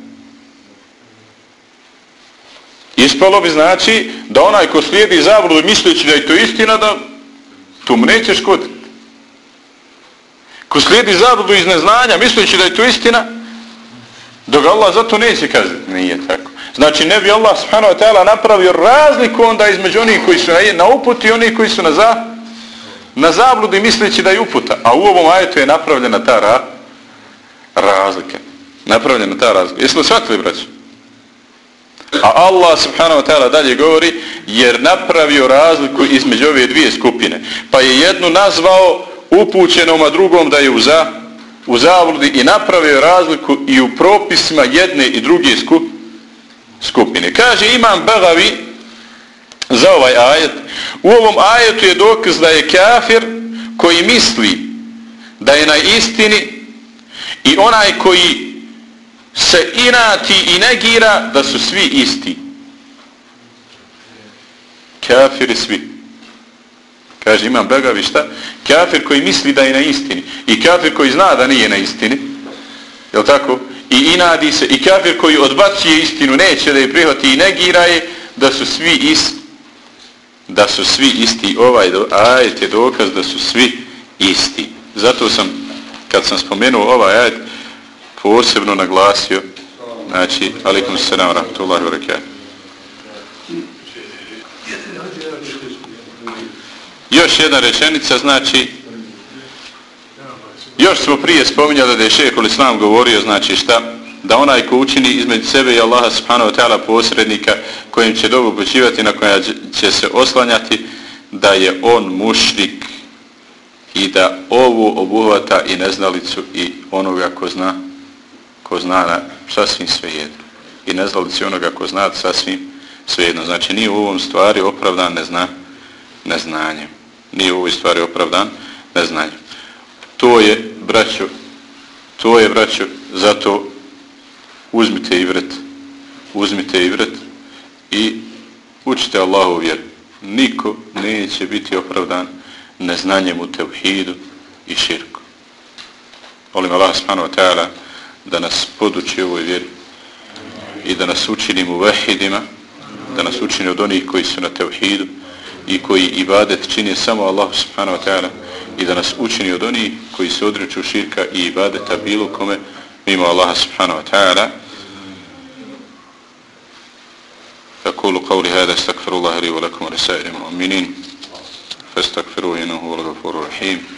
Ispalo bi znači da onaj ko slijedi zabludu misleći da je to istina, da tu mu neće škoditi. Ko slijedi zabludu iz neznanja misleći da je to istina, dok Allah zato neće kazati. Nije tako. Znači ne bi Allah subhanahu wa ta'ala napravio razliku onda između onih koji su na uputi i onih koji su na, za, na zabludi misleći da je uputa. A u ovom ajetu je napravljena ta ra, razlika. Napravljena ta razlika. Jesi li shvatili braću? A Allah subhanahu wa ta'ala dalje govori jer napravio razliku između ove dvije skupine. Pa je jednu nazvao upućenom, a drugom da je u, za, u zavrdi i napravio razliku i u propisima jedne i druge skupine. Kaže imam Bagavi za ovaj ajet. U ovom ajetu je dokaz da je kafir koji misli da je na istini i onaj koji se inati i negira da su svi isti. Kafiri svi. Kaže imam Begavi šta? Kafir koji misli da je na istini. I kafir koji zna da nije na istini. Jel tako? I inadi se. I kafir koji odbacuje istinu, neće da je prihvati i negira je da su svi isti. Da su svi isti. Ovaj ajet je dokaz da su svi isti. Zato sam, kad sam spomenuo ovaj ajet, posebno naglasio znači alikum salam, rahmatullahi wa barakatuh. Još jedna rečenica znači još smo prije spominjali da je šehol islam govorio znači šta? Da onaj ko učini između sebe i Allaha subhanahu wa ta'ala posrednika kojim će dobu počivati na koja će se oslanjati da je on mušrik i da ovu obuhvata i neznalicu i onoga ko zna ko zna na sasvim svejedno. I nezvalici onoga ko zna sasvim svejedno. Znači nije u ovom stvari opravdan nezna, neznanjem. Nije u ovoj stvari opravdan neznanjem. To je, braćo, to je, braćo, zato uzmite i vret, uzmite i vret i učite Allahu vjeru. Niko neće biti opravdan neznanjem u tevhidu i širku. Volim Allah subhanahu wa ta'ala da nas poduči ovoj vjeri i da nas učini mu vahidima, da nas učini od onih koji su na tevhidu i koji ibadet čini samo Allah subhanahu wa ta'ala i da nas učini od onih koji se odreću širka i ibadeta bilo kome mimo Allah subhanahu wa ta'ala أقول قولي هذا استغفر الله لي ولكم ولسائر المؤمنين فاستغفروه إنه هو الغفور الرحيم